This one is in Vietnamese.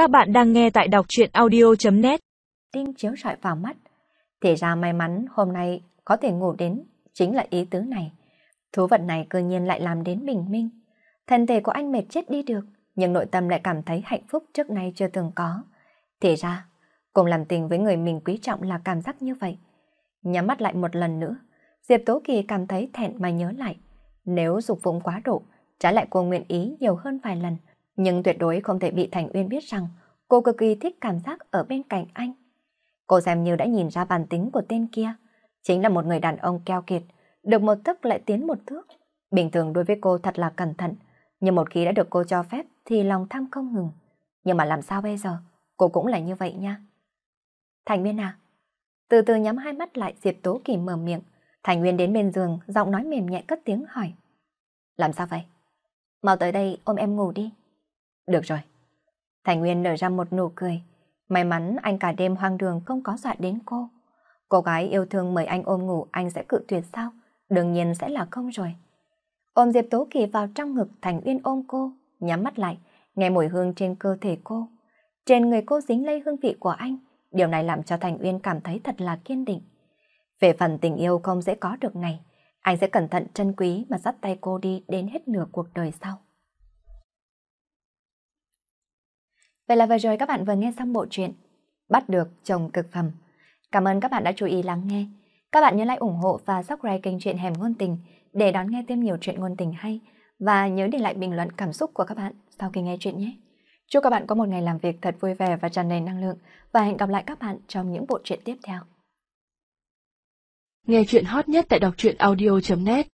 Các bạn đang nghe tại đọc truyện audio.net Tinh chiếu rọi vào mắt. Thì ra may mắn hôm nay có thể ngủ đến chính là ý tứ này. Thú vật này cơ nhiên lại làm đến bình minh. Thân thể của anh mệt chết đi được, nhưng nội tâm lại cảm thấy hạnh phúc trước nay chưa từng có. Thì ra, cùng làm tình với người mình quý trọng là cảm giác như vậy. Nhắm mắt lại một lần nữa, Diệp Tố Kỳ cảm thấy thẹn mà nhớ lại. Nếu dục vụng quá độ, trái lại cô nguyện ý nhiều hơn vài lần, nhưng tuyệt đối không thể bị Thành Uyên biết rằng cô cực kỳ thích cảm giác ở bên cạnh anh. Cô xem như đã nhìn ra bản tính của tên kia, chính là một người đàn ông keo kiệt, được một thức lại tiến một thước. Bình thường đối với cô thật là cẩn thận, nhưng một khi đã được cô cho phép thì lòng tham không ngừng. Nhưng mà làm sao bây giờ? Cô cũng là như vậy nha. Thành Nguyên à? Từ từ nhắm hai mắt lại Diệp Tố Kỳ mở miệng. Thành Nguyên đến bên giường, giọng nói mềm nhẹ cất tiếng hỏi. Làm sao vậy? Mau tới đây ôm em ngủ đi. Được rồi. Thành Nguyên nở ra một nụ cười. May mắn anh cả đêm hoang đường không có dọa đến cô. Cô gái yêu thương mời anh ôm ngủ anh sẽ cự tuyệt sao? Đương nhiên sẽ là không rồi. Ôm Diệp Tố Kỳ vào trong ngực Thành Uyên ôm cô, nhắm mắt lại, nghe mùi hương trên cơ thể cô. Trên người cô dính lây hương vị của anh, điều này làm cho Thành Uyên cảm thấy thật là kiên định. Về phần tình yêu không dễ có được này, anh sẽ cẩn thận trân quý mà dắt tay cô đi đến hết nửa cuộc đời sau. Vậy là vừa rồi các bạn vừa nghe xong bộ truyện Bắt được chồng cực phẩm. Cảm ơn các bạn đã chú ý lắng nghe. Các bạn nhớ like ủng hộ và subscribe kênh truyện Hẻm Ngôn Tình để đón nghe thêm nhiều chuyện ngôn tình hay và nhớ để lại bình luận cảm xúc của các bạn sau khi nghe chuyện nhé. Chúc các bạn có một ngày làm việc thật vui vẻ và tràn đầy năng lượng và hẹn gặp lại các bạn trong những bộ truyện tiếp theo. Nghe chuyện hot nhất tại đọc truyện audio.net